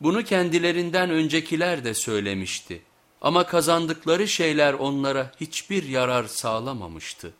Bunu kendilerinden öncekiler de söylemişti ama kazandıkları şeyler onlara hiçbir yarar sağlamamıştı.